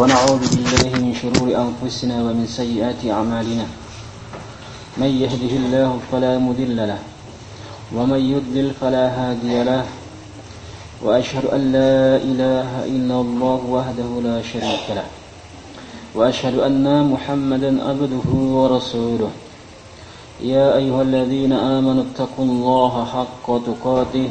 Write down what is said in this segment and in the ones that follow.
ونعوذ بالله من شرور أنفسنا ومن سيئات أعمالنا. من يهده الله فلا مضل له ومن يضلل فلا هادي له. وأشهد أن لا إله إلا الله وحده لا شريك له. وأشهد أن محمدا عبده ورسوله. يا أيها الذين آمنوا اتقوا الله حق تقاته.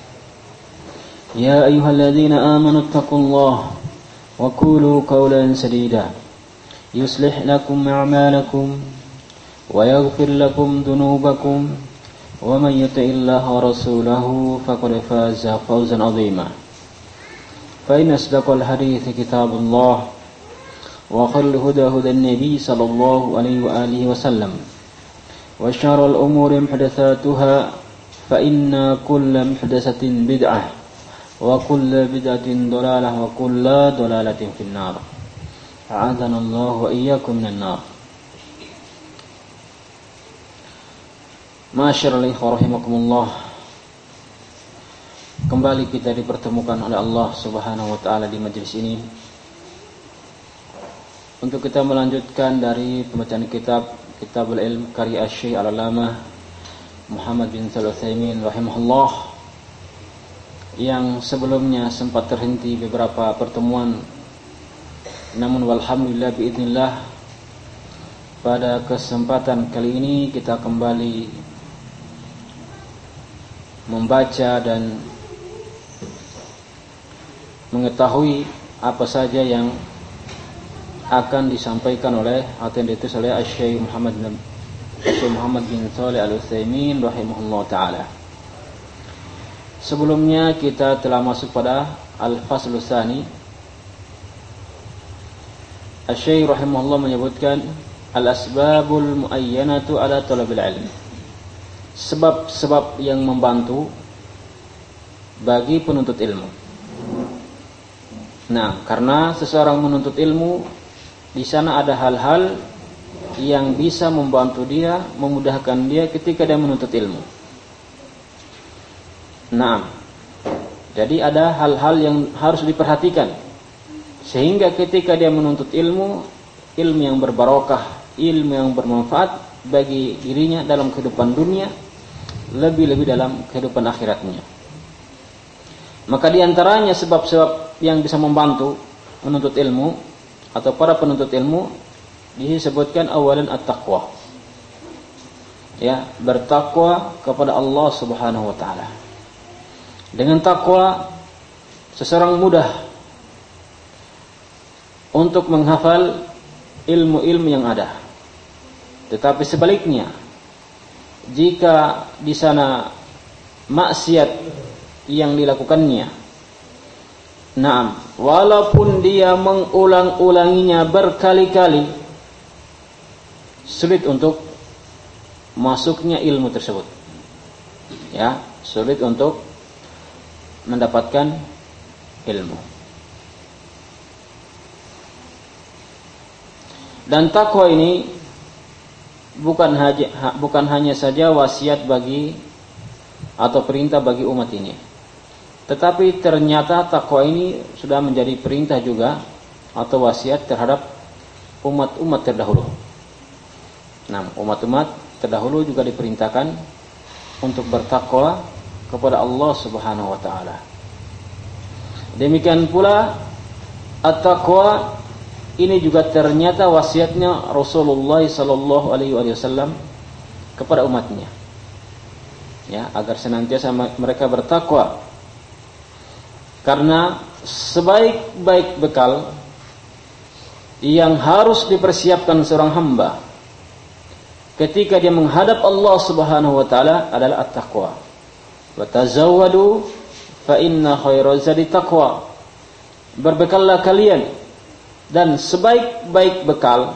يا أيها الذين آمنوا اتقوا الله وقولوا قولا سديدا. يصلح لكم أعمالكم ويغفر لكم ذنوبكم ومن يطع الله ورسوله فقد فاز فوزا عظيما. فإن أصدق الحديث كتاب الله وخير الهدى هدى النبي صلى الله عليه وآله وسلم وشر الأمور محدثاتها فإن كل محدثة بدعة. وكل بدعة ضلالة وكل ضلالة في النار أعاذنا الله وإياكم من النار Masyarallah rahimakumullah Kembali kita dipertemukan oleh Allah subhanahu wa ta'ala di majlis ini Untuk kita melanjutkan dari pembacaan kitab Kitabul Ilm karya Syekh Al-Alamah Muhammad bin Saluthaimin rahimahullah Yang sebelumnya sempat terhenti beberapa pertemuan Namun walhamdulillah biidnillah Pada kesempatan kali ini kita kembali membaca dan mengetahui apa saja yang akan disampaikan oleh atau ditulis oleh Syekh Muhammad bin Syekh Muhammad bin Shalih Al Utsaimin rahimahullah taala. Sebelumnya kita telah masuk pada Al-Fasl Tsani. Syekh rahimahullah menyebutkan al-asbabul muayyanatu ala talabil ilm sebab-sebab yang membantu bagi penuntut ilmu. Nah, karena seseorang menuntut ilmu, di sana ada hal-hal yang bisa membantu dia, memudahkan dia ketika dia menuntut ilmu. Nah, jadi ada hal-hal yang harus diperhatikan. Sehingga ketika dia menuntut ilmu, ilmu yang berbarokah, ilmu yang bermanfaat bagi dirinya dalam kehidupan dunia lebih-lebih dalam kehidupan akhiratnya. Maka di antaranya sebab-sebab yang bisa membantu menuntut ilmu atau para penuntut ilmu disebutkan awalan at-taqwa. Ya, bertakwa kepada Allah Subhanahu wa taala. Dengan takwa seseorang mudah untuk menghafal ilmu-ilmu yang ada. Tetapi sebaliknya, jika di sana maksiat yang dilakukannya, nah, walaupun dia mengulang-ulanginya berkali-kali, sulit untuk masuknya ilmu tersebut. Ya, sulit untuk mendapatkan ilmu. Dan takwa ini bukan hanya bukan hanya saja wasiat bagi atau perintah bagi umat ini. Tetapi ternyata takwa ini sudah menjadi perintah juga atau wasiat terhadap umat-umat terdahulu. Nah, umat-umat terdahulu juga diperintahkan untuk bertakwa kepada Allah Subhanahu wa taala. Demikian pula at-taqwa ini juga ternyata wasiatnya Rasulullah sallallahu alaihi wasallam kepada umatnya. Ya, agar senantiasa mereka bertakwa. Karena sebaik-baik bekal yang harus dipersiapkan seorang hamba ketika dia menghadap Allah Subhanahu wa taala adalah at-taqwa. Wa tazawwadu fa inna. Berbekallah kalian dan sebaik-baik bekal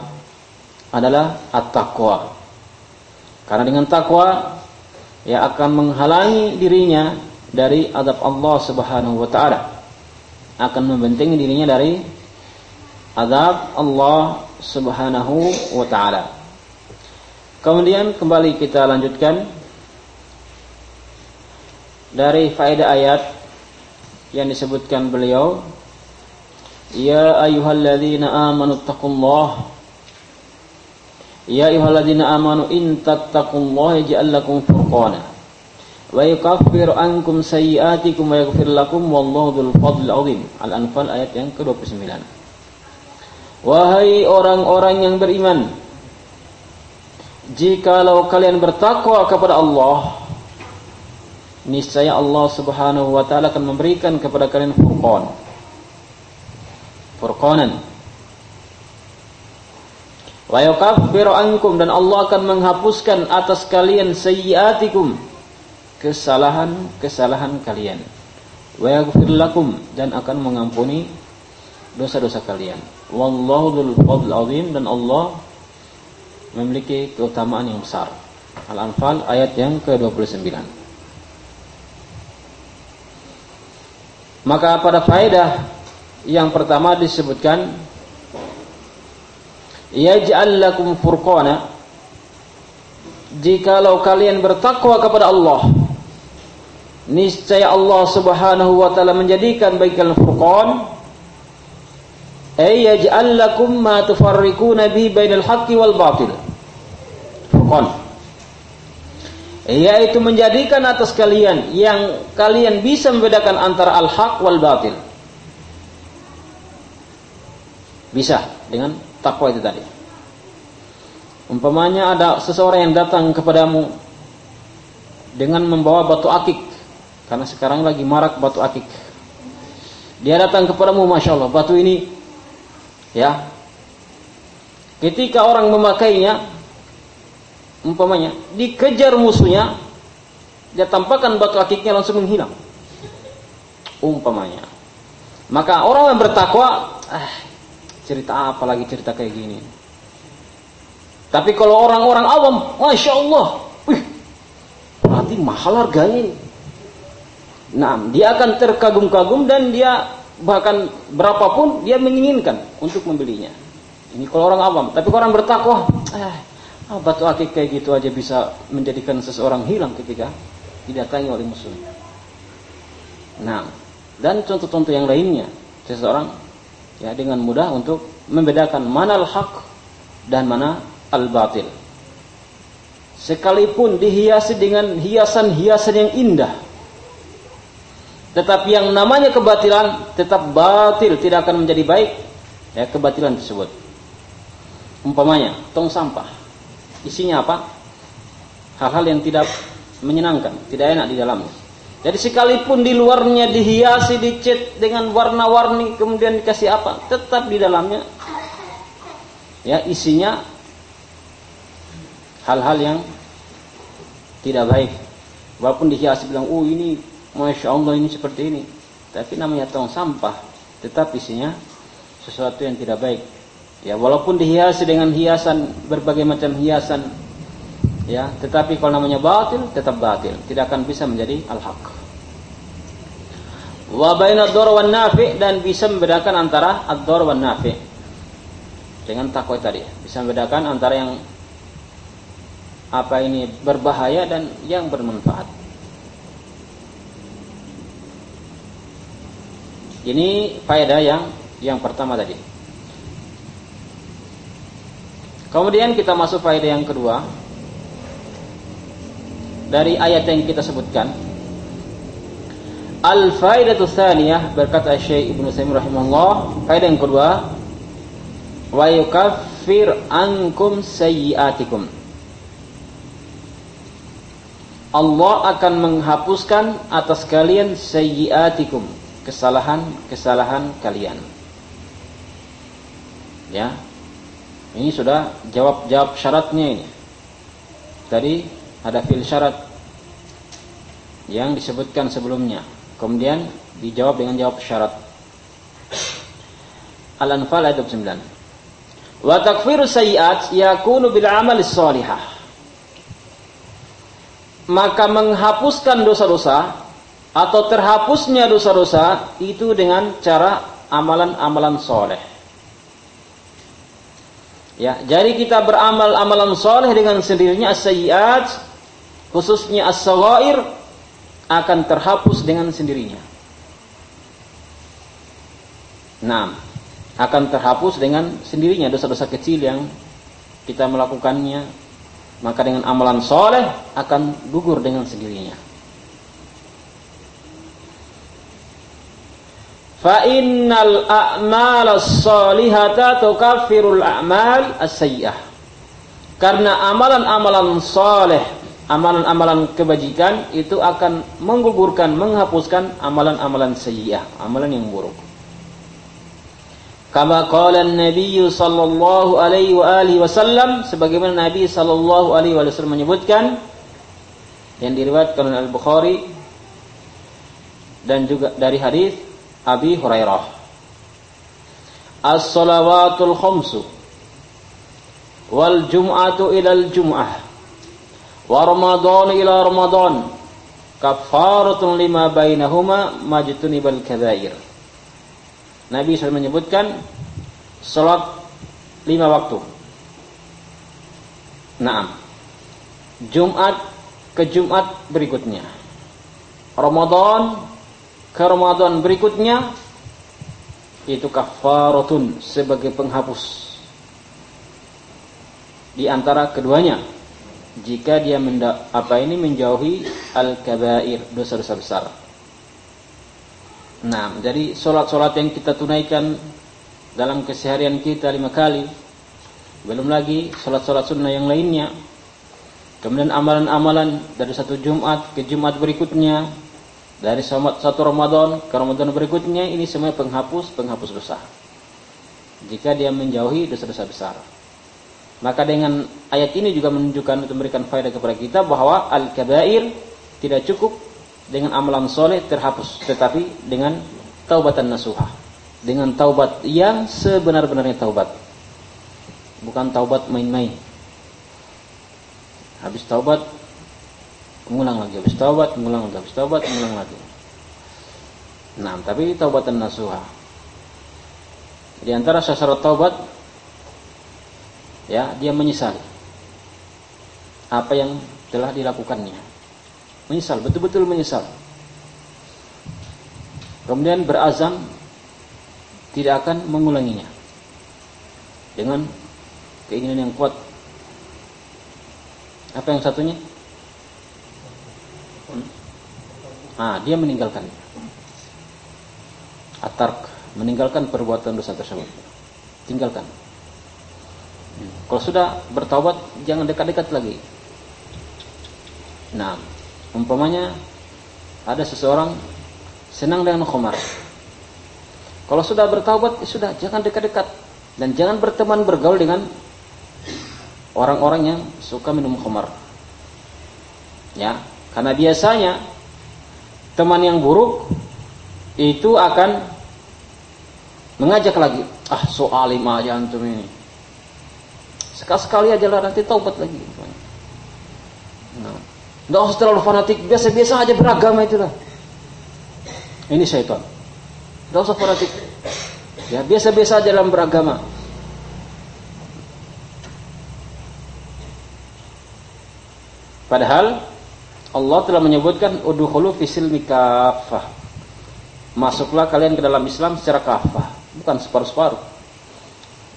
adalah at-taqwa. Karena dengan takwa ya akan menghalangi dirinya dari adab Allah Subhanahu wa taala. Akan membentengi dirinya dari adab Allah Subhanahu wa taala. Kemudian kembali kita lanjutkan dari faedah ayat yang disebutkan beliau Ya ayyuhalladzina amanu taqullah Ya ayyuhalladzina amanu in tattaqullaha yaj'al lakum furqana wa yukaffir ankum sayyi'atikum wa yaghfir lakum wallahu dzul fadl azim. Al-Anfal ayat yang ke-29. Wahai orang-orang yang beriman, jikalau kalian bertakwa kepada Allah, niscaya Allah Subhanahu wa taala akan memberikan kepada kalian furqan. Furqanan. Wa yukaffiru ankum dan Allah akan menghapuskan atas kalian sayyiatikum kesalahan-kesalahan kalian. Wa yaghfir lakum dan akan mengampuni dosa-dosa kalian. Wallahu dzul fadl azim dan Allah memiliki keutamaan yang besar. Al-Anfal ayat yang ke-29. Maka pada faedah yang pertama disebutkan yaj'al lakum furqana. Jikalau kalian bertakwa kepada Allah niscaya Allah Subhanahu wa taala menjadikan bagi kalian furqan ay yaj'al lakum ma tufarriquna bi bainal haqqi wal batil. Furqan yaitu menjadikan atas kalian yang kalian bisa membedakan antara al-haq wal batil. Bisa dengan takwa itu tadi. Umpamanya ada seseorang yang datang kepadamu dengan membawa batu akik karena sekarang lagi marak batu akik. Dia datang kepadamu, masya Allah, batu ini ya. Ketika orang memakainya, umpamanya dikejar musuhnya dia tampakkan batu akiknya langsung menghilang. Umpamanya. Maka orang yang bertakwa ah, cerita apa lagi cerita kayak gini? Tapi kalau orang-orang awam masya Allah wih, berarti mahal harganya nah dia akan terkagum-kagum dan dia bahkan berapapun dia menginginkan untuk membelinya. Ini kalau orang awam tapi kalau orang bertakwa ah, Oh, batu akik kayak gitu aja bisa menjadikan seseorang hilang ketika didatangi oleh musuh. Nah, dan contoh-contoh yang lainnya, seseorang ya dengan mudah untuk membedakan mana al-haq dan mana al-batil. Sekalipun dihiasi dengan hiasan-hiasan yang indah, tetapi yang namanya kebatilan tetap batil, tidak akan menjadi baik ya kebatilan tersebut. Umpamanya, tong sampah isinya apa? Hal-hal yang tidak menyenangkan, tidak enak di dalamnya. Jadi sekalipun di luarnya dihiasi, dicat dengan warna-warni, kemudian dikasih apa, tetap di dalamnya ya isinya hal-hal yang tidak baik. Walaupun dihiasi bilang, oh ini masya Allah ini seperti ini, tapi namanya tong sampah, tetap isinya sesuatu yang tidak baik. Ya, walaupun dihiasi dengan hiasan berbagai macam hiasan ya, tetapi kalau namanya batil tetap batil, tidak akan bisa menjadi al-haq. Wa baina ad wan nafi dan bisa membedakan antara ad-dar wan nafi. Dengan takwa tadi, bisa membedakan antara yang apa ini berbahaya dan yang bermanfaat. Ini faedah yang yang pertama tadi. Kemudian kita masuk faedah yang kedua dari ayat yang kita sebutkan. Al faidatu tsaniyah berkata Syekh Ibnu Sa'im rahimahullah, faedah yang kedua wa yukaffir ankum sayyiatikum. Allah akan menghapuskan atas kalian sayyiatikum, kesalahan-kesalahan kalian. Ya, ini sudah jawab-jawab syaratnya ini. Tadi ada fil syarat yang disebutkan sebelumnya. Kemudian dijawab dengan jawab syarat. Al-Anfal ayat 29. Wa takfiru sayyi'at yakunu bil amal salihah. Maka menghapuskan dosa-dosa atau terhapusnya dosa-dosa itu dengan cara amalan-amalan soleh. Ya, jadi kita beramal amalan soleh dengan sendirinya as-sayyi'at khususnya as-saghair akan terhapus dengan sendirinya. Nah, akan terhapus dengan sendirinya dosa-dosa kecil yang kita melakukannya. Maka dengan amalan soleh akan gugur dengan sendirinya. Fa innal a'mal as-salihata tukaffirul a'mal as-sayyi'ah. Karena amalan-amalan soleh, amalan-amalan kebajikan itu akan menggugurkan, menghapuskan amalan-amalan sayyi'ah, amalan yang buruk. Kama qala Nabi sallallahu alaihi wa alihi wasallam sebagaimana Nabi sallallahu alaihi wasallam menyebutkan yang diriwayatkan oleh Al-Bukhari dan juga dari hadis Abi Hurairah. As-salawatul khamsu wal jum'atu ila al-jum'ah wa ramadan ila ramadan kafaratun lima bainahuma majtunibal kabair. Nabi SAW menyebutkan sholat lima waktu. Nah, Jumat ke Jumat berikutnya. Ramadan ke Ramadan berikutnya itu kafaratun sebagai penghapus di antara keduanya jika dia apa ini menjauhi al-kabair dosa-dosa besar. Nah, jadi sholat-sholat yang kita tunaikan dalam keseharian kita lima kali, belum lagi sholat-sholat sunnah yang lainnya, kemudian amalan-amalan dari satu Jumat ke Jumat berikutnya, dari satu Ramadan ke Ramadan berikutnya, ini semua penghapus, penghapus dosa. Jika dia menjauhi dosa-dosa besar. Maka dengan ayat ini juga menunjukkan untuk memberikan faedah kepada kita bahwa al-kabair tidak cukup dengan amalan soleh terhapus, tetapi dengan taubatan nasuha, dengan taubat yang sebenar-benarnya taubat, bukan taubat main-main. Habis taubat, mengulang lagi, habis taubat, mengulang lagi, habis taubat, mengulang lagi. Nah, tapi taubatan nasuha. Di antara syarat taubat, ya dia menyesali apa yang telah dilakukannya Menyesal, betul-betul menyesal. Kemudian berazam tidak akan mengulanginya. Dengan keinginan yang kuat. Apa yang satunya? Hmm? Ah, dia meninggalkannya. Atark, meninggalkan perbuatan dosa tersebut. Tinggalkan. Kalau sudah bertaubat, jangan dekat-dekat lagi. Nah, Umpamanya ada seseorang senang dengan khamar. Kalau sudah bertaubat, ya sudah jangan dekat-dekat dan jangan berteman bergaul dengan orang-orang yang suka minum khamar. Ya, karena biasanya teman yang buruk itu akan mengajak lagi, ah soal lima aja antum ini. Sekali-sekali aja lah nanti taubat lagi. Nah, usah terlalu fanatik, biasa-biasa aja beragama itulah. Ini syaitan. Nggak usah fanatik. Ya, biasa-biasa aja dalam beragama. Padahal Allah telah menyebutkan udhulu fisil mikafah. Masuklah kalian ke dalam Islam secara kafah, bukan separuh-separuh.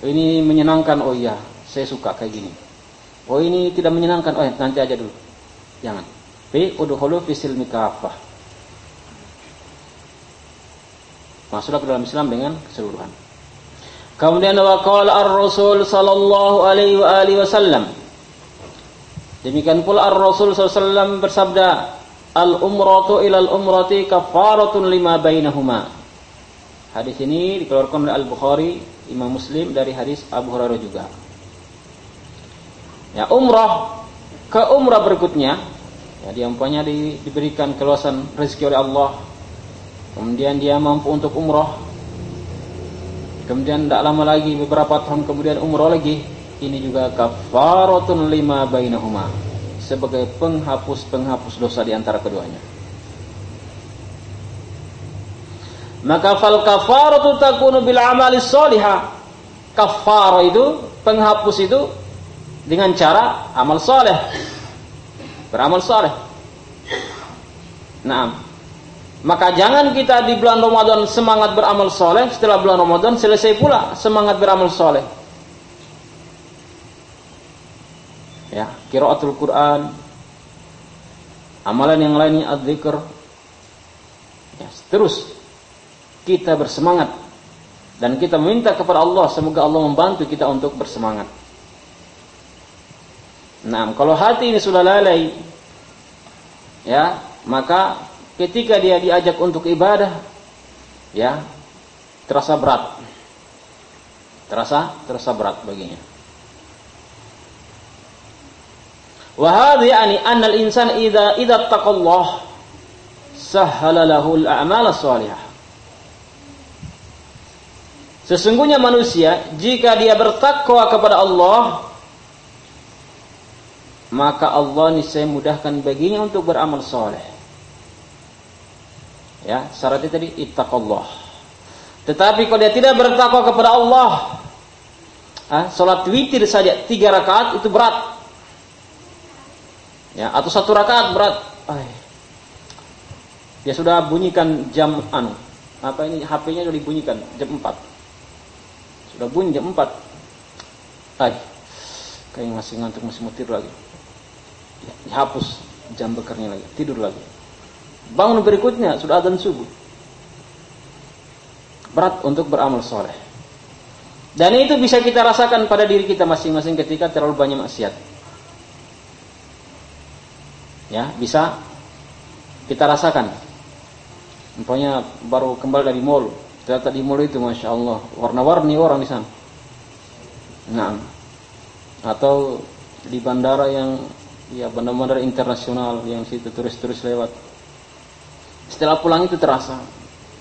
Ini menyenangkan, oh iya, saya suka kayak gini. Oh ini tidak menyenangkan, oh nanti aja dulu. Jangan. Fi udhulu fi silmi kafah. Masuklah ke dalam Islam dengan keseluruhan. Kemudian wa ar-Rasul sallallahu alaihi wasallam. Demikian pula ar-Rasul sallallahu bersabda, "Al-umratu ila al-umrati kafaratun lima bainahuma." Hadis ini dikeluarkan oleh Al-Bukhari, Imam Muslim dari hadis Abu Hurairah juga. Ya, umrah ke umrah berikutnya ya dia umpamanya di, diberikan keluasan rezeki oleh Allah kemudian dia mampu untuk umrah kemudian tidak lama lagi beberapa tahun kemudian umroh lagi, ini juga kafaratun lima bainahuma sebagai penghapus-penghapus dosa di antara keduanya. Maka fal kafaratu takunu bil amali sholihah. Kafara itu penghapus itu dengan cara amal soleh. Beramal soleh. Nah, maka jangan kita di bulan Ramadan semangat beramal soleh, setelah bulan Ramadan selesai pula semangat beramal soleh. Ya, kiraatul Quran, amalan yang lainnya adzikr. Ya, terus kita bersemangat dan kita meminta kepada Allah semoga Allah membantu kita untuk bersemangat. Nah, kalau hati ini sudah lalai, ya, maka ketika dia diajak untuk ibadah ya terasa berat terasa terasa berat baginya wa hadhi yani anna al-insan idza idza taqallah sahhala lahu al-a'mal as-salihah Sesungguhnya manusia jika dia bertakwa kepada Allah maka Allah niscaya mudahkan baginya untuk beramal soleh. Ya, syaratnya tadi ittaqallah. Tetapi kalau dia tidak bertakwa kepada Allah, ah, salat witir saja tiga rakaat itu berat. Ya, atau satu rakaat berat. Ay. Dia sudah bunyikan jam anu. Apa ini HP-nya sudah dibunyikan jam 4. Sudah bunyi jam 4. Ay. Kayak masih ngantuk masih mutir lagi. Ya, dihapus jam bekernya lagi, tidur lagi. Bangun berikutnya sudah adzan subuh. Berat untuk beramal soleh. Dan itu bisa kita rasakan pada diri kita masing-masing ketika terlalu banyak maksiat. Ya, bisa kita rasakan. Umpamanya baru kembali dari mall, ternyata di mall itu masya Allah warna-warni orang di sana. Nah, atau di bandara yang ya bandara-bandara internasional yang situ turis-turis lewat setelah pulang itu terasa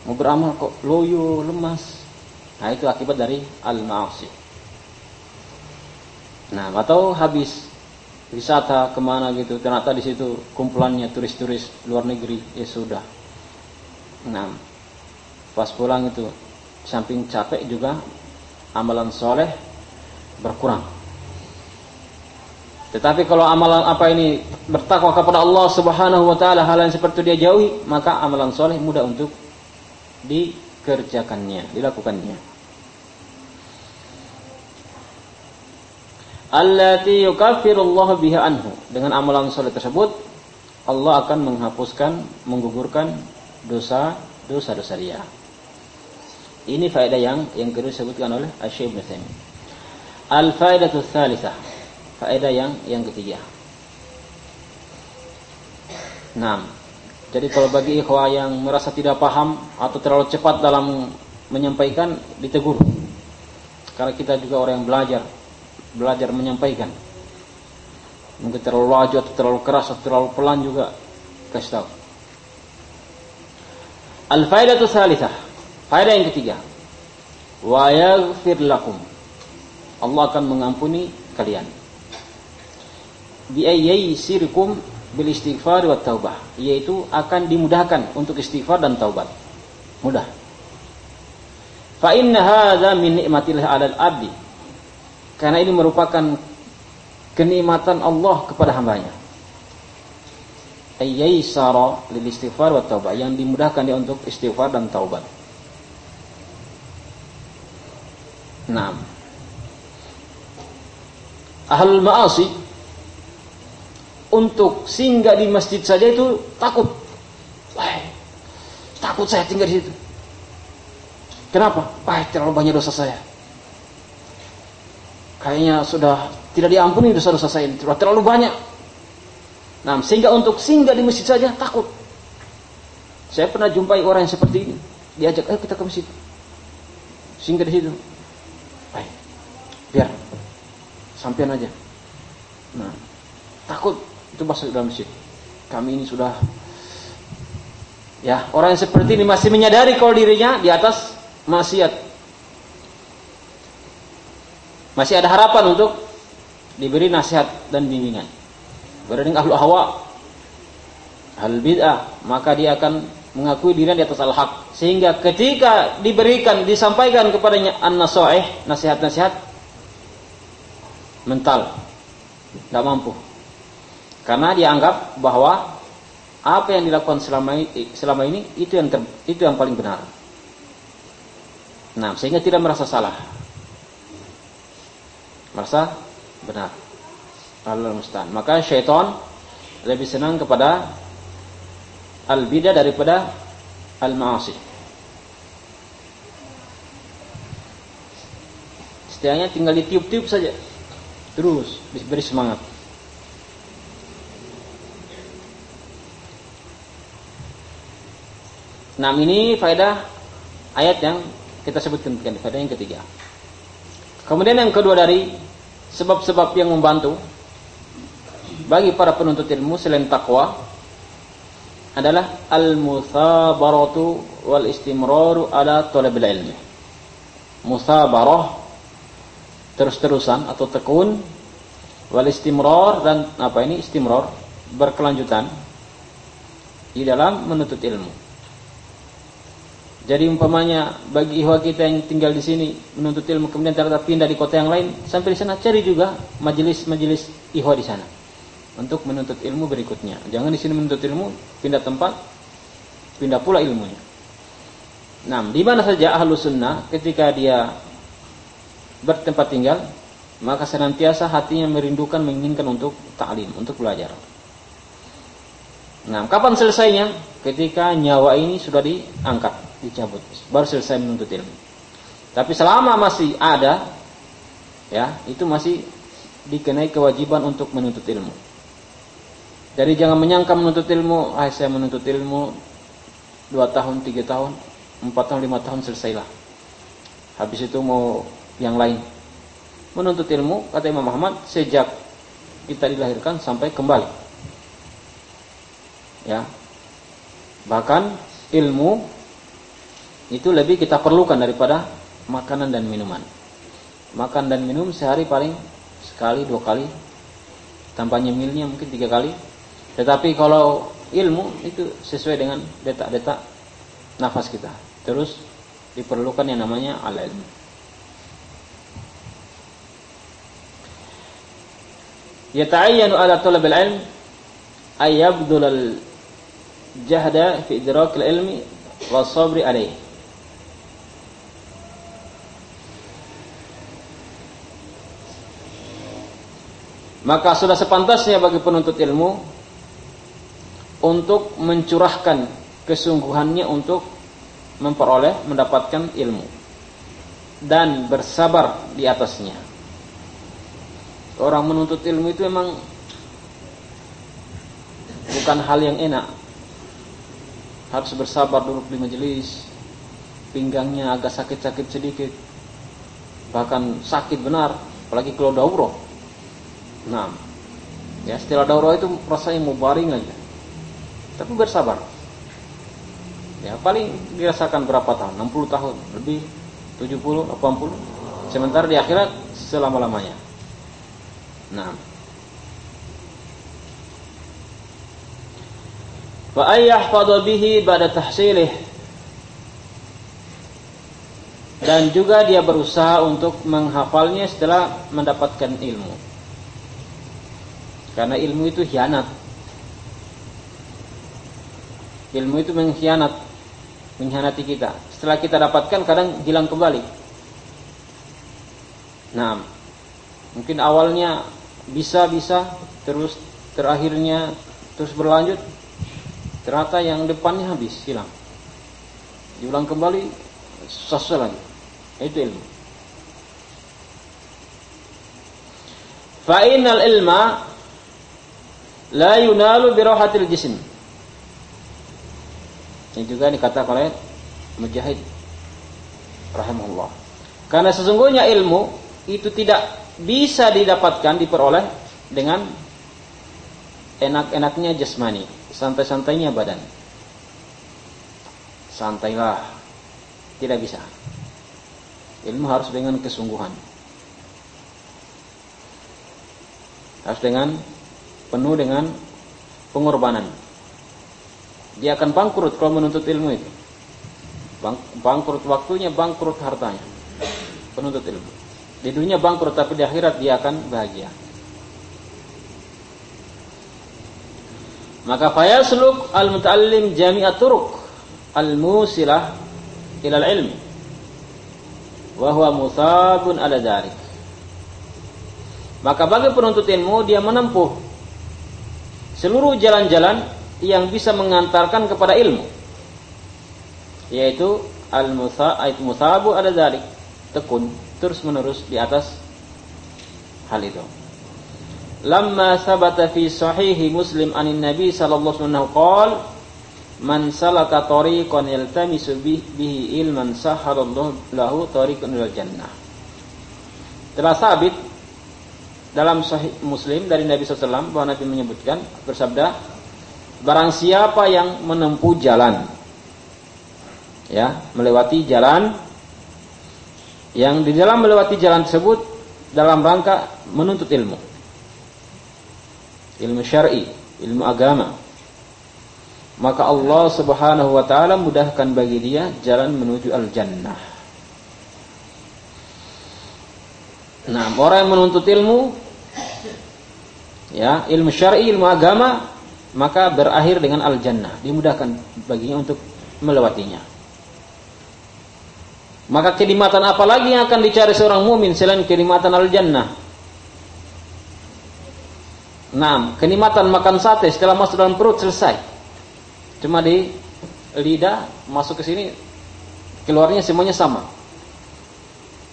mau beramal kok loyo, lemas. Nah itu akibat dari al-ma'asi. Nah atau habis wisata ke mana gitu, ternyata di situ kumpulannya turis-turis luar negeri, ya sudah. Nah pas pulang itu samping capek juga amalan soleh berkurang. Tetapi kalau amalan apa ini bertakwa kepada Allah Subhanahu wa taala hal yang seperti dia jauhi, maka amalan soleh mudah untuk dikerjakannya, dilakukannya. Allati Allah biha anhu. Dengan amalan soleh tersebut Allah akan menghapuskan, menggugurkan dosa dosa dosa dia. Ini faedah yang yang kedua disebutkan oleh Asy-Syaikh Ibnu Al-faedatu tsalitsah faedah yang yang ketiga. Nah, jadi kalau bagi ikhwah yang merasa tidak paham atau terlalu cepat dalam menyampaikan, ditegur. Karena kita juga orang yang belajar, belajar menyampaikan. Mungkin terlalu laju atau terlalu keras atau terlalu pelan juga kasih tahu. Al-faidatu salithah. Faedah yang ketiga. Wa yaghfir lakum. Allah akan mengampuni kalian sirkum bil istighfar wa taubah yaitu akan dimudahkan untuk istighfar dan taubat mudah fa inna hadza min nikmatillah 'alal abdi karena ini merupakan kenikmatan Allah kepada hambanya ayyaisara lil istighfar wa taubah yang dimudahkan dia untuk istighfar dan taubat Nah, ahlul ma'asi untuk singgah di masjid saja itu takut. Wah, takut saya tinggal di situ. Kenapa? Wah, terlalu banyak dosa saya. Kayaknya sudah tidak diampuni dosa-dosa saya ini. Terlalu banyak. Nah, sehingga untuk singgah di masjid saja takut. Saya pernah jumpai orang yang seperti ini. Diajak, ayo kita ke masjid. Singgah di situ. Baik, biar sampean aja. Nah, takut itu masuk dalam masjid. Kami ini sudah ya orang yang seperti ini masih menyadari kalau dirinya di atas maksiat. Masih ada harapan untuk diberi nasihat dan bimbingan. Berarti ahlu hawa, hal bid'ah, maka dia akan mengakui dirinya di atas al-haq. Sehingga ketika diberikan, disampaikan kepadanya an-nasaih, nasihat-nasihat, mental, nggak mampu. Karena dia anggap bahwa apa yang dilakukan selama ini, selama ini itu yang ter, itu yang paling benar. Nah, sehingga tidak merasa salah. Merasa benar. Allah musta'an. Maka syaitan lebih senang kepada al-bidah daripada al-ma'asi. Setidaknya tinggal ditiup-tiup saja. Terus beri semangat. Nah ini faedah ayat yang kita sebutkan faedah yang ketiga. Kemudian yang kedua dari sebab-sebab yang membantu bagi para penuntut ilmu selain takwa adalah al-muthabaratu wal istimraru ala talabil ilmi. Muthabarah terus-terusan atau tekun wal istimrar dan apa ini istimrar berkelanjutan di dalam menuntut ilmu. Jadi umpamanya bagi ihwa kita yang tinggal di sini menuntut ilmu kemudian ternyata pindah di kota yang lain sampai di sana cari juga majelis-majelis ihwa di sana untuk menuntut ilmu berikutnya. Jangan di sini menuntut ilmu pindah tempat pindah pula ilmunya. Nah, di mana saja ahlu sunnah ketika dia bertempat tinggal maka senantiasa hatinya merindukan menginginkan untuk taklim, untuk belajar. Nah, kapan selesainya? Ketika nyawa ini sudah diangkat dicabut. Baru selesai menuntut ilmu. Tapi selama masih ada ya itu masih dikenai kewajiban untuk menuntut ilmu. Jadi jangan menyangka menuntut ilmu ah saya menuntut ilmu dua tahun tiga tahun empat tahun lima tahun selesailah. Habis itu mau yang lain. Menuntut ilmu kata Imam Muhammad sejak kita dilahirkan sampai kembali. Ya. Bahkan ilmu itu lebih kita perlukan daripada makanan dan minuman. Makan dan minum sehari paling sekali dua kali, tanpa nyemilnya mungkin tiga kali. Tetapi kalau ilmu itu sesuai dengan detak-detak nafas kita. Terus diperlukan yang namanya al-ilmu. Yata'ayyanu ala talab al-ilm ay yabdul al-jahda fi idrak al-ilmi wa sabri alayhi. Maka sudah sepantasnya bagi penuntut ilmu untuk mencurahkan kesungguhannya untuk memperoleh mendapatkan ilmu dan bersabar di atasnya. Orang menuntut ilmu itu memang bukan hal yang enak. Harus bersabar duduk di majelis, pinggangnya agak sakit-sakit sedikit, bahkan sakit benar, apalagi kalau daurah Nah, ya setelah daurah itu rasanya mau baring aja. Tapi bersabar. Ya paling dirasakan berapa tahun? 60 tahun, lebih 70, 80. Sementara di akhirat selama-lamanya. Nah. Wa ayyahfadha bihi ba'da tahsilih. Dan juga dia berusaha untuk menghafalnya setelah mendapatkan ilmu. Karena ilmu itu hianat. Ilmu itu mengkhianat, mengkhianati kita. Setelah kita dapatkan kadang hilang kembali. Nah, mungkin awalnya bisa-bisa terus terakhirnya terus berlanjut ternyata yang depannya habis hilang diulang kembali susah lagi itu ilmu fa'inal ilma la yunalu birohatil jism. Ini juga dikatakan oleh Mujahid rahimahullah. Karena sesungguhnya ilmu itu tidak bisa didapatkan diperoleh dengan enak-enaknya jasmani, santai-santainya badan. Santailah. Tidak bisa. Ilmu harus dengan kesungguhan. Harus dengan penuh dengan pengorbanan. Dia akan bangkrut kalau menuntut ilmu itu. Bang, bangkrut waktunya, bangkrut hartanya. Penuntut ilmu. Di dunia bangkrut tapi di akhirat dia akan bahagia. Maka fayasluk al-muta'allim jami'at turuq al-musilah ilal ilmi. Wa huwa musabun ala dhalik. Maka bagi penuntut ilmu dia menempuh seluruh jalan-jalan yang bisa mengantarkan kepada ilmu. Yaitu al musabu ada dari tekun terus menerus di atas hal itu. Lamma sabata fi sahihi muslim anin nabi sallallahu alaihi wasallam qol man salaka tariqan yaltamisu bihi ilman sahalallahu lahu tariqan ilal jannah. Telah sabit dalam sahih muslim dari Nabi SAW bahwa Nabi menyebutkan bersabda barang siapa yang menempuh jalan ya melewati jalan yang di dalam melewati jalan tersebut dalam rangka menuntut ilmu ilmu syar'i ilmu agama maka Allah Subhanahu wa taala mudahkan bagi dia jalan menuju al jannah nah orang yang menuntut ilmu ya ilmu syar'i ilmu agama maka berakhir dengan al-jannah, dimudahkan baginya untuk melewatinya. Maka kenikmatan apa lagi yang akan dicari seorang mumin selain kenikmatan al-jannah? Nah, kenikmatan makan sate setelah masuk dalam perut selesai. Cuma di lidah masuk ke sini keluarnya semuanya sama.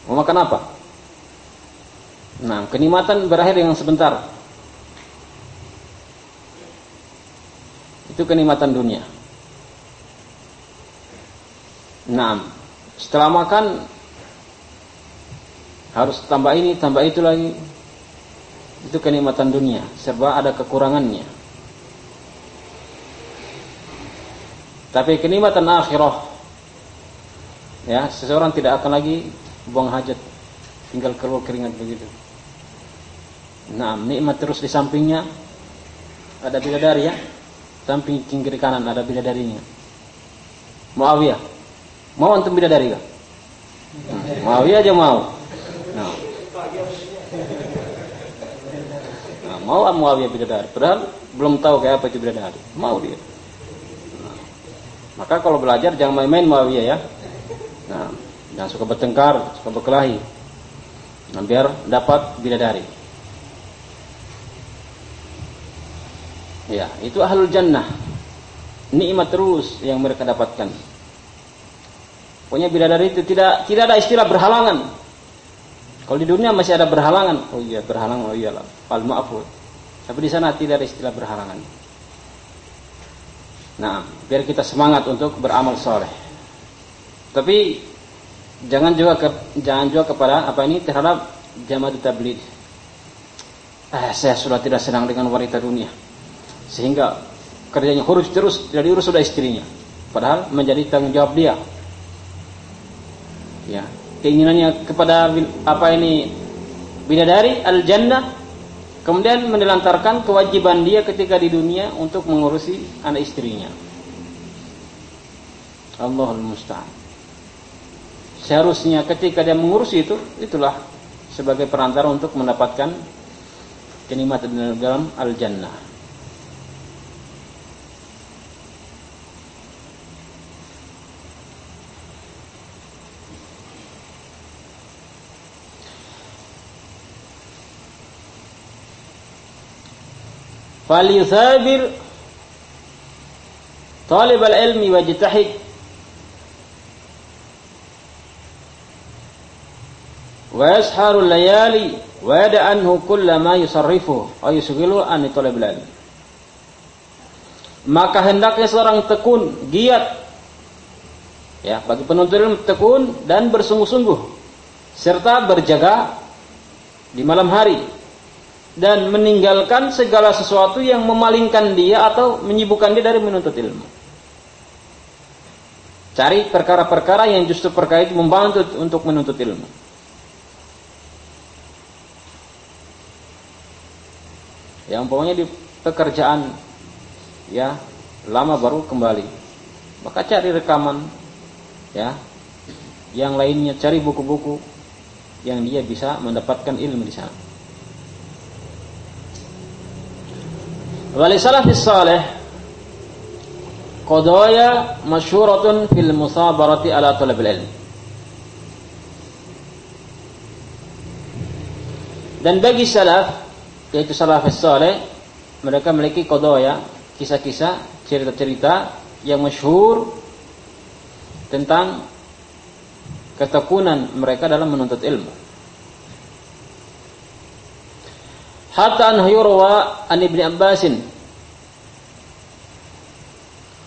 Mau makan apa? Nah, kenikmatan berakhir dengan sebentar. Itu kenikmatan dunia. Nah, setelah makan harus tambah ini, tambah itu lagi. Itu kenikmatan dunia, serba ada kekurangannya. Tapi kenikmatan akhirah ya, seseorang tidak akan lagi buang hajat, tinggal keluar keringat begitu. Nah, nikmat terus di sampingnya ada bidadari ya samping kiri kanan ada bidadarinya. Muawiyah. Mau antum bidadari kah? Hmm. Muawiyah aja mau. Nah. Nah, mau Muawiyah bidadari. Padahal belum tahu kayak apa itu bidadari. Mau dia. Nah. Maka kalau belajar jangan main-main Muawiyah ya. Nah, jangan suka bertengkar, suka berkelahi. Nah, biar dapat bidadari. Ya, itu ahlul jannah. Nikmat terus yang mereka dapatkan. Pokoknya bidadari itu tidak tidak ada istilah berhalangan. Kalau di dunia masih ada berhalangan. Oh iya, berhalangan. Oh iyalah. Al maafud. Tapi di sana tidak ada istilah berhalangan. Nah, biar kita semangat untuk beramal soleh. Tapi jangan juga ke, jangan juga kepada apa ini terhadap jamaah tabligh. Eh, saya sudah tidak senang dengan wanita dunia sehingga kerjanya harus terus tidak diurus sudah istrinya. Padahal menjadi tanggung jawab dia. Ya. Keinginannya kepada apa ini bidadari al jannah kemudian menelantarkan kewajiban dia ketika di dunia untuk mengurusi anak istrinya. Allahul musta'an. Seharusnya ketika dia mengurus itu itulah sebagai perantara untuk mendapatkan kenikmatan dalam al jannah falyuthabir talib al-ilmi wajtahid wa yasharu layali wa yada anhu kulla ma yusarrifu aw yushghilu an talib al-ilmi maka hendaknya seorang tekun giat ya bagi penuntut ilmu tekun dan bersungguh-sungguh serta berjaga di malam hari dan meninggalkan segala sesuatu yang memalingkan dia atau menyibukkan dia dari menuntut ilmu. Cari perkara-perkara yang justru perkara itu membantu untuk menuntut ilmu. Ya umpamanya di pekerjaan ya lama baru kembali. Maka cari rekaman ya. Yang lainnya cari buku-buku yang dia bisa mendapatkan ilmu di sana. Salafis salih qadaya masyhuratun fil musabarati ala talabil ilm. Dan bagi salaf yaitu salafus saleh mereka memiliki qadaya, kisah-kisah, cerita-cerita yang masyhur tentang ketekunan mereka dalam menuntut ilmu. Hatta an yurwa an Ibnu Abbasin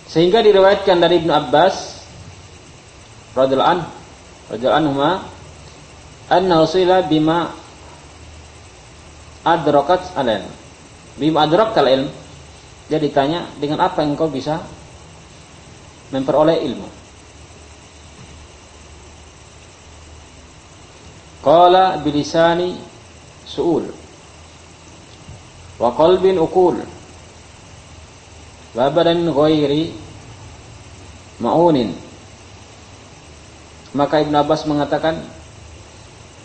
sehingga diriwayatkan dari Ibnu Abbas radhiyallahu an radhiyallahu anhuma anna usila bima adrakat al-ilm. Bima adrakal ilm. Dia ditanya dengan apa engkau bisa memperoleh ilmu. Qala bilisani su'ul wa qalbin uqul wa badan ghairi ma'unin maka Ibn Abbas mengatakan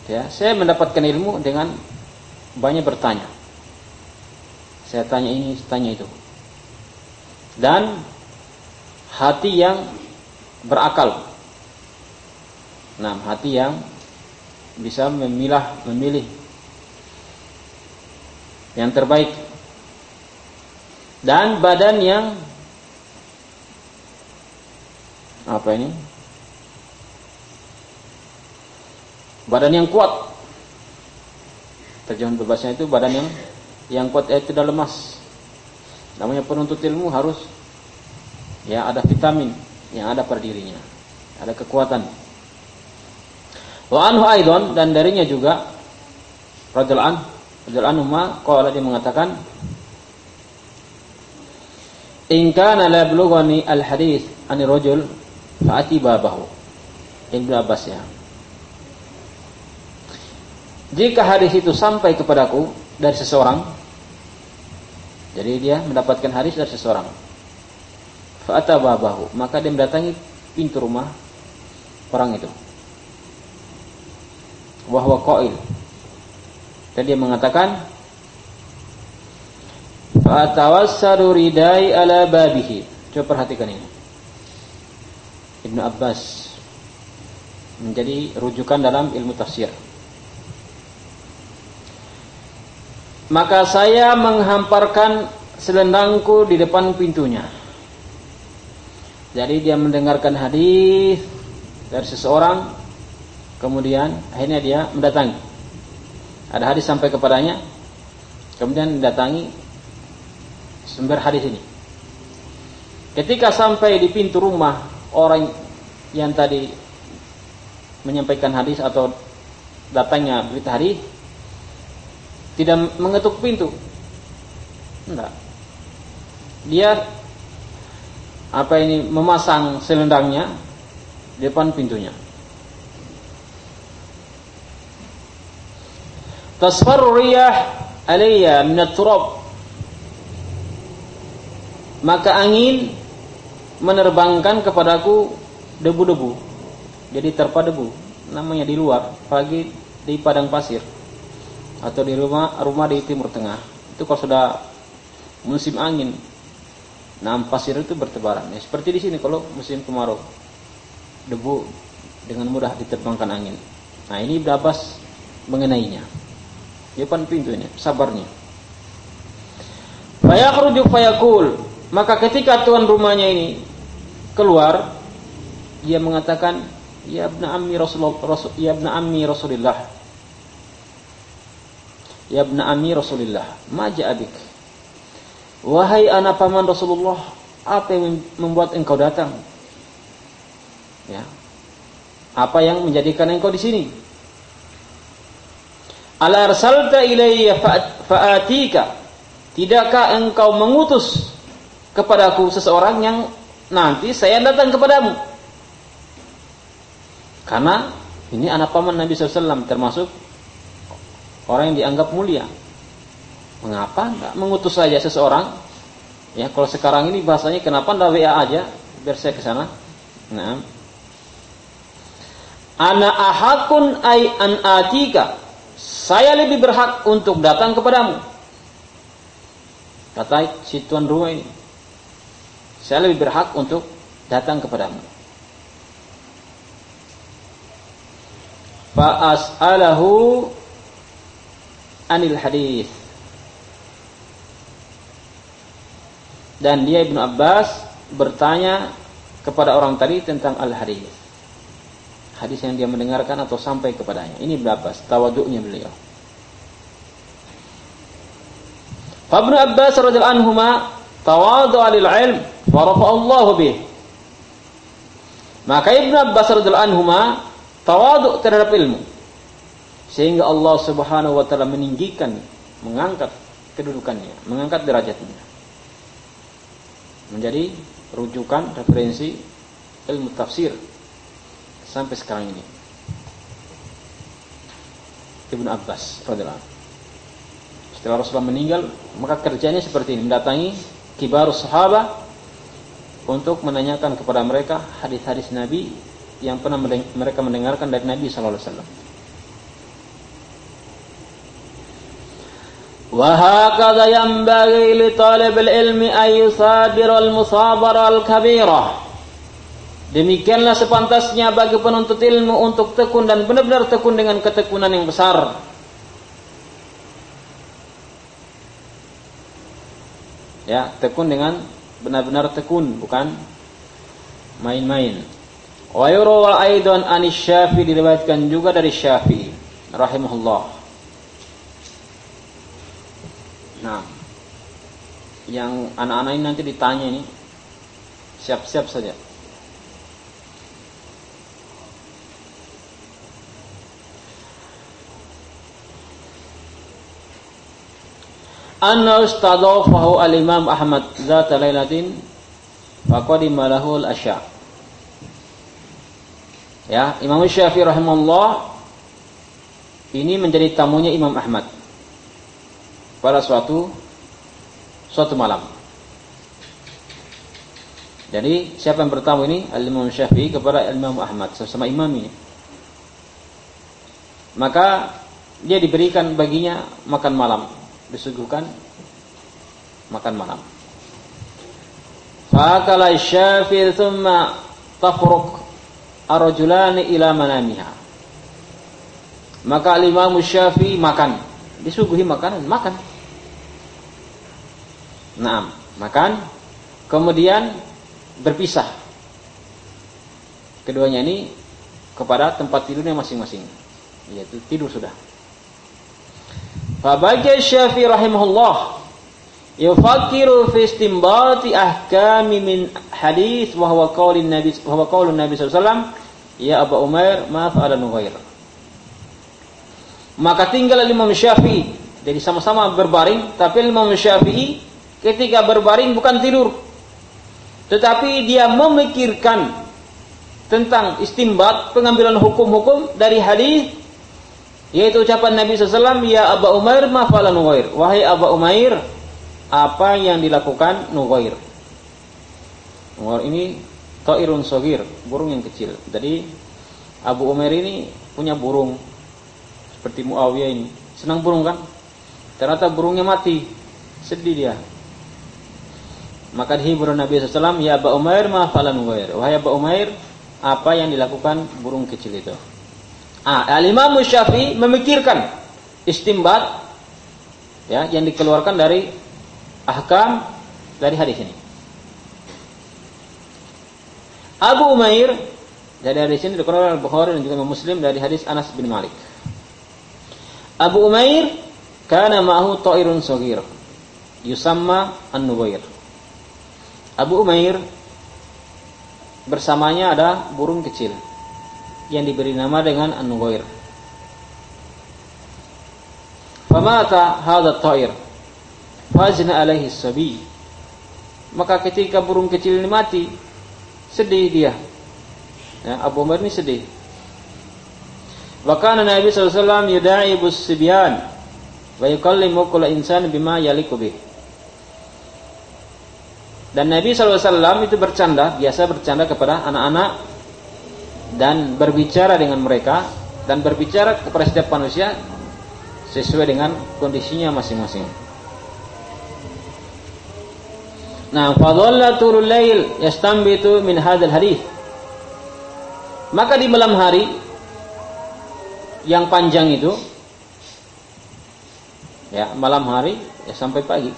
ya saya mendapatkan ilmu dengan banyak bertanya. Saya tanya ini, saya tanya itu. Dan hati yang berakal. Nah, hati yang bisa memilah, memilih yang terbaik. Dan badan yang apa ini? Badan yang kuat terjemahan bebasnya itu badan yang yang kuat itu tidak lemas. Namanya penuntut ilmu harus ya ada vitamin yang ada pada dirinya, ada kekuatan. Wa anhu aidon dan darinya juga radhiyallahu an radhiyallahu anhu ma qala dia mengatakan In kana la blughani al hadis an rajul fa'ati babahu. Ibnu Abbas ya. Jika hadis itu sampai kepadaku dari seseorang, jadi dia mendapatkan hadis dari seseorang. Fa'ata babahu, maka dia mendatangi pintu rumah orang itu. Wahwa qail. Dan dia mengatakan, Fa'atawassaru ridai ala babihi. Coba perhatikan ini. Ibnu Abbas menjadi rujukan dalam ilmu tafsir. maka saya menghamparkan selendangku di depan pintunya. Jadi dia mendengarkan hadis dari seseorang, kemudian akhirnya dia mendatangi. Ada hadis sampai kepadanya, kemudian mendatangi sumber hadis ini. Ketika sampai di pintu rumah orang yang tadi menyampaikan hadis atau datangnya berita hadis, tidak mengetuk pintu. Enggak. Dia apa ini memasang selendangnya depan pintunya. Tasfarru riyah alayya min turab. Maka angin menerbangkan kepadaku debu-debu. Jadi terpa debu, namanya di luar, pagi di padang pasir. Atau di rumah rumah di timur tengah. Itu kalau sudah musim angin nah pasir itu bertebaran. Ya seperti di sini kalau musim kemarau. Debu dengan mudah diterbangkan angin. Nah ini Abbas mengenainya depan pintunya sabarnya fayakhruju fayakul maka ketika tuan rumahnya ini keluar dia mengatakan ya ibn ammi Rasulullah ya ibn ammi Rasulullah Ya ibn Ami Rasulullah, maja abik. Wahai anak paman Rasulullah, apa yang membuat engkau datang? Ya. Apa yang menjadikan engkau di sini? Ala arsalta ilayya fa'atika. Tidakkah engkau mengutus kepadaku seseorang yang nanti saya datang kepadamu? Karena ini anak paman Nabi SAW termasuk orang yang dianggap mulia. Mengapa enggak mengutus saja seseorang? Ya, kalau sekarang ini bahasanya kenapa enggak WA aja biar saya ke sana? Nah. Ana ahakun ay an atika. Saya lebih berhak untuk datang kepadamu. Kata si tuan rumah ini. Saya lebih berhak untuk datang kepadamu. Fa as'alahu anil hadis. Dan dia Ibnu Abbas bertanya kepada orang tadi tentang al-hadis. Hadis yang dia mendengarkan atau sampai kepadanya. Ini Abbas, tawaduknya beliau. Ibnu Abbas radhiyallahu anhu tawadhu'a lil ilm wa Allah bih. Maka Ibnu Abbas radhiyallahu anhu tawadhu terhadap ilmu sehingga Allah Subhanahu wa taala meninggikan, mengangkat kedudukannya, mengangkat derajatnya. Menjadi rujukan referensi ilmu tafsir sampai sekarang ini. Ibnu Abbas radhiyallahu Setelah Rasulullah meninggal, maka kerjanya seperti ini, mendatangi kibar sahabat untuk menanyakan kepada mereka hadis-hadis Nabi yang pernah mereka mendengarkan dari Nabi sallallahu alaihi wasallam. وهكذا ينبغي لطالب العلم أن يصابر المصابرة الكبيرة Demikianlah sepantasnya bagi penuntut ilmu untuk tekun dan benar-benar tekun dengan ketekunan yang besar. Ya, tekun dengan benar-benar tekun, bukan main-main. Wa yurwa aidan anis Syafi'i diriwayatkan juga dari Syafi'i rahimahullah. Nah, yang anak-anak ini nanti ditanya ini siap-siap saja. Anna ustadafahu al-Imam Ahmad zata lailatin faqadima lahu al-asya. Ya, Imam Syafi'i rahimahullah ini menjadi tamunya Imam Ahmad pada suatu suatu malam. Jadi siapa yang bertamu ini Al-Imam Syafi'i kepada Al-Imam Ahmad sama imam ini. Maka dia diberikan baginya makan malam, disuguhkan makan malam. Fakala Syafi'i thumma tafruq arjulani ila manamiha. Maka Al-Imam Syafi'i makan, disuguhi makanan, makan. Nah, makan, kemudian berpisah. Keduanya ini kepada tempat tidurnya masing-masing. Yaitu tidur sudah. Fabagi Syafi'i rahimahullah yufakiru fi istimbati ahkami min hadis wa huwa qaulin Nabi wa huwa qaulun Nabi sallallahu ya Abu Umair ma fa'ala nughair. Maka tinggal Imam Syafi'i jadi sama-sama berbaring tapi Imam Syafi'i ketika berbaring bukan tidur. Tetapi dia memikirkan tentang istimbat pengambilan hukum-hukum dari hadis yaitu ucapan Nabi SAW ya Aba Umair ma fa'ala Nugair wahai Aba Umair apa yang dilakukan? Nugair Nugair ini ta'irun sogir burung yang kecil. Jadi Abu Umair ini punya burung seperti Muawiyah ini. Senang burung kan? Ternyata burungnya mati. Sedih dia. Maka dihibur Nabi SAW, Ya Aba Umair ma falan ghair. Wahai Aba Umair, apa yang dilakukan burung kecil itu? Ah, Al-Imam Syafi'i memikirkan istimbat ya yang dikeluarkan dari ahkam dari hadis ini. Abu Umair dari hadis ini dikeluarkan oleh Bukhari dan juga Muslim dari hadis Anas bin Malik. Abu Umair kana ma'hu ta'irun saghir yusamma an-nubair. Abu Umair bersamanya ada burung kecil yang diberi nama dengan An-Nugair. Famata hadha ta'ir. Fazna alaihi sabi. Maka ketika burung kecil ini mati, sedih dia. Ya, Abu Umair ini sedih. Wa kana Nabi alaihi wasallam yudaibu sibyan wa yukallimu kulla insan bima yaliqu bih. Dan Nabi SAW itu bercanda, biasa bercanda kepada anak-anak dan berbicara dengan mereka dan berbicara kepada setiap manusia sesuai dengan kondisinya masing-masing. Nah, fadhallatul lail yastanbitu min hadzal hadis. Maka di malam hari yang panjang itu ya, malam hari ya sampai pagi.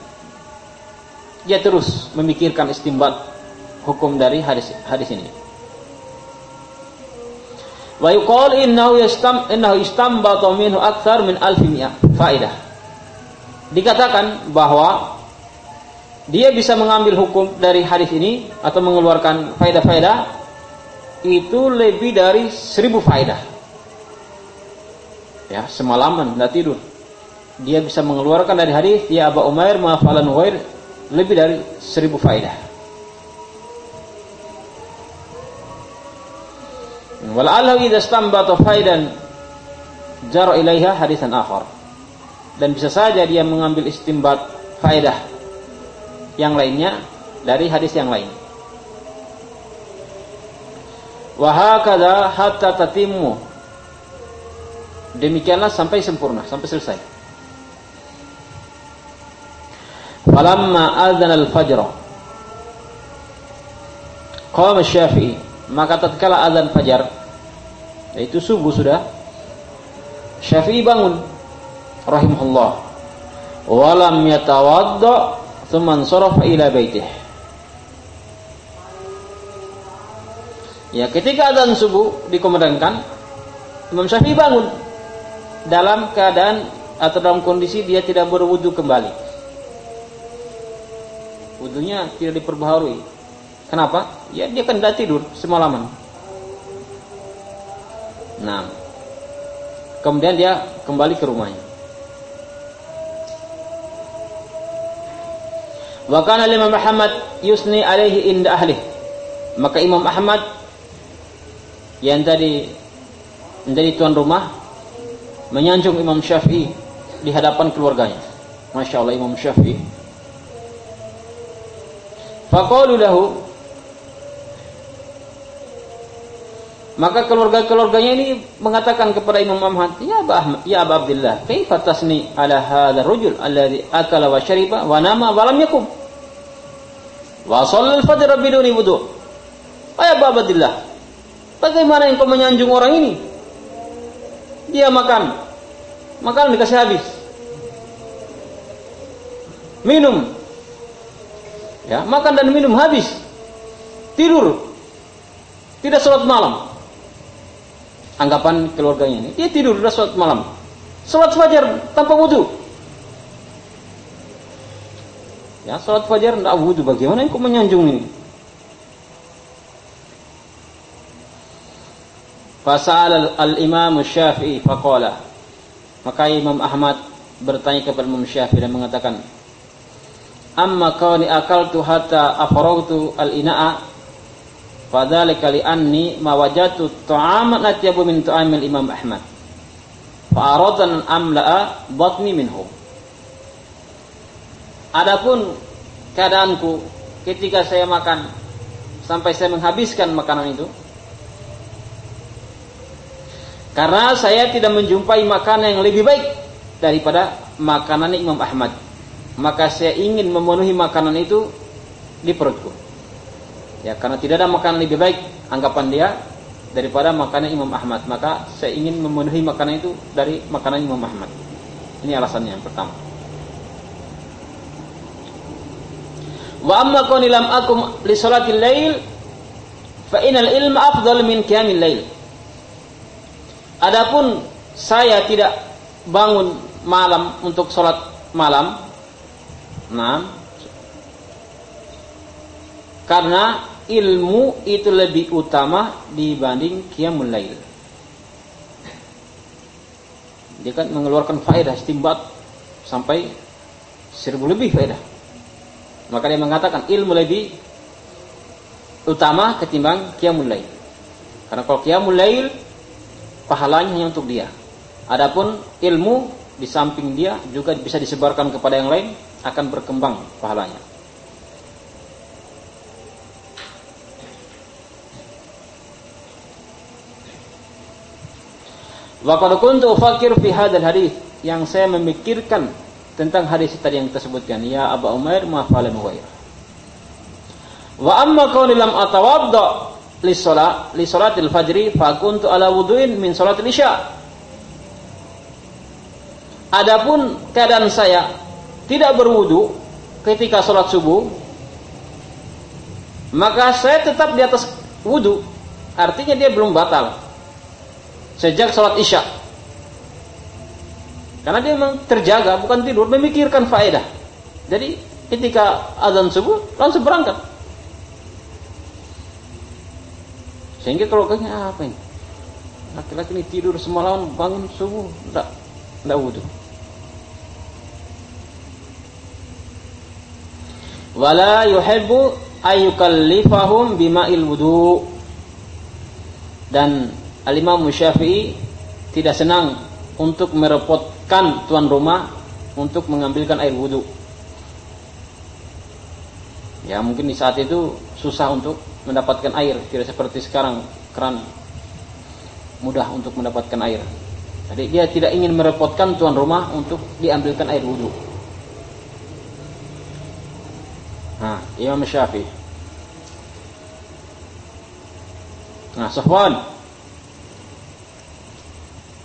Dia terus memikirkan istimbat hukum dari hadis hadis ini. Wa yuqal innahu yastam innahu istambata minhu akthar min faidah. Dikatakan bahwa dia bisa mengambil hukum dari hadis ini atau mengeluarkan faedah-faedah itu lebih dari seribu faedah. Ya, semalaman tidak tidur. Dia bisa mengeluarkan dari hadis ya Abu Umair ma'afalan ghair lebih dari seribu faedah. Wal'allahu idza stambata faidan jar ilaiha hadisan akhar. Dan bisa saja dia mengambil istimbat faedah yang lainnya dari hadis yang lain. Wahakada hatta tatimmu. Demikianlah sampai sempurna, sampai selesai. Falamma adzan al-fajr. Qama Syafi'i, maka tatkala azan fajar, yaitu subuh sudah, Syafi'i bangun rahimahullah. Walam yatawadda Thumman sarafa ila baitih. Ya, ketika adzan subuh dikumandangkan, Imam Syafi'i bangun dalam keadaan atau dalam kondisi dia tidak berwudu kembali. Wudunya tidak diperbaharui. Kenapa? Ya dia kan tidak tidur semalaman. Nah, kemudian dia kembali ke rumahnya. Wa kana Imam Muhammad yusni alaihi inda ahli. Maka Imam Ahmad yang tadi menjadi tuan rumah menyanjung Imam Syafi'i di hadapan keluarganya. Masya Allah Imam Syafi'i. Faqalu lahu Maka keluarga-keluarganya ini mengatakan kepada Imam Ahmad, "Ya Abu Ahmad, ya Abu Abdullah, kaifa tasni ala hadzal rajul alladhi akala wa shariba wa nama wa lam yakum?" Wa shallal fajr biduni wudu. Ya Abu Abdullah, bagaimana engkau menyanjung orang ini? Dia makan, makan dikasih habis. Minum. Ya, makan dan minum habis. Tidur. Tidak sholat malam anggapan keluarganya ini. Dia tidur sudah sholat malam. Sholat fajar tanpa wudhu. Ya, sholat fajar tidak wudhu. Bagaimana kok menyanjung ini? Fasal al-Imam Syafi'i faqala. Maka Imam Ahmad bertanya kepada Imam Syafi'i dan mengatakan, "Amma kauni akaltu hatta afaragtu al-ina'a Fadzalika li anni ma wajatu ta'aman atyabu min ta'amil Imam Ahmad. Fa amla'a batni minhu. Adapun keadaanku ketika saya makan sampai saya menghabiskan makanan itu karena saya tidak menjumpai makanan yang lebih baik daripada makanan Imam Ahmad. Maka saya ingin memenuhi makanan itu di perutku. Ya, karena tidak ada makanan lebih baik anggapan dia daripada makanan Imam Ahmad. Maka saya ingin memenuhi makanan itu dari makanan Imam Ahmad. Ini alasannya yang pertama. Wa amma kuni lam akum li salatil lail fa inal ilma afdal min qiyamil lail. Adapun saya tidak bangun malam untuk sholat malam, nah, karena ilmu itu lebih utama dibanding qiyamul lail. Dia kan mengeluarkan faedah istimbat sampai seribu lebih faedah. Maka dia mengatakan ilmu lebih utama ketimbang qiyamul lail. Karena kalau qiyamul lail pahalanya hanya untuk dia. Adapun ilmu di samping dia juga bisa disebarkan kepada yang lain akan berkembang pahalanya. Wa qad kuntu ufakir fi hadzal hadis yang saya memikirkan tentang hadis tadi yang tersebutkan ya Abu Umair ma fa'ala ghair. Wa amma kauni lam atawadda li shalat li salatil fajri fa kuntu ala wudu'in min salatil isya. Adapun keadaan saya tidak berwudu ketika sholat subuh, maka saya tetap di atas wudu. Artinya dia belum batal sejak sholat isya. Karena dia memang terjaga, bukan tidur, memikirkan faedah. Jadi ketika azan subuh langsung berangkat. Sehingga kalau kayaknya apa ini? Laki-laki ini tidur semalam bangun subuh, enggak, enggak wudhu. Wala yuhibbu ayyukallifahum bima'il wudu. Dan Al-Imam tidak senang untuk merepotkan tuan rumah untuk mengambilkan air wudhu. Ya mungkin di saat itu susah untuk mendapatkan air, tidak seperti sekarang keran mudah untuk mendapatkan air. Jadi dia tidak ingin merepotkan tuan rumah untuk diambilkan air wudhu. Nah, Imam Syafi'i. Nah, Sofwan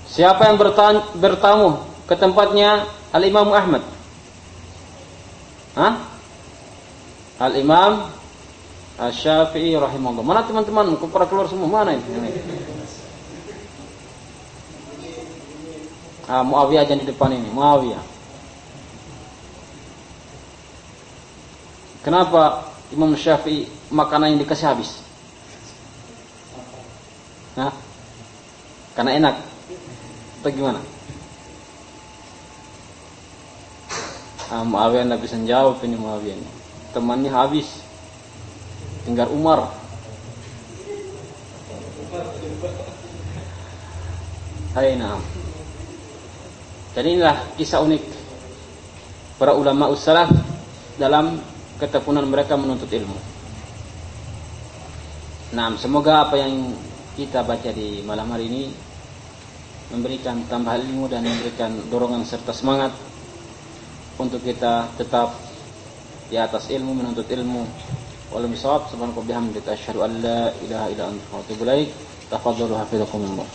Siapa yang bertamu ke tempatnya Al-Imam Ahmad? Hah? Al-Imam Asy-Syafi'i rahimahullah. Mana teman-teman? Para keluar semua mana ini? Ah, Muawiyah aja di depan ini, Muawiyah. Kenapa Imam Syafi'i makanan yang dikasih habis? Hah? Karena enak. Atau gimana? Ah, Muawiyah nggak bisa jawab ini Muawiyah ini. Temannya habis. Tinggal Umar. Hai nah. Jadi inilah kisah unik para ulama ussalaf dalam ketekunan mereka menuntut ilmu. Nah, semoga apa yang kita baca di malam hari ini memberikan tambahan ilmu dan memberikan dorongan serta semangat untuk kita tetap di atas ilmu menuntut ilmu. Walau misawab subhanallahi bihamdika asyhadu an la ilaha illa anta wa atubu ilaik. Tafadhalu hafizakumullah.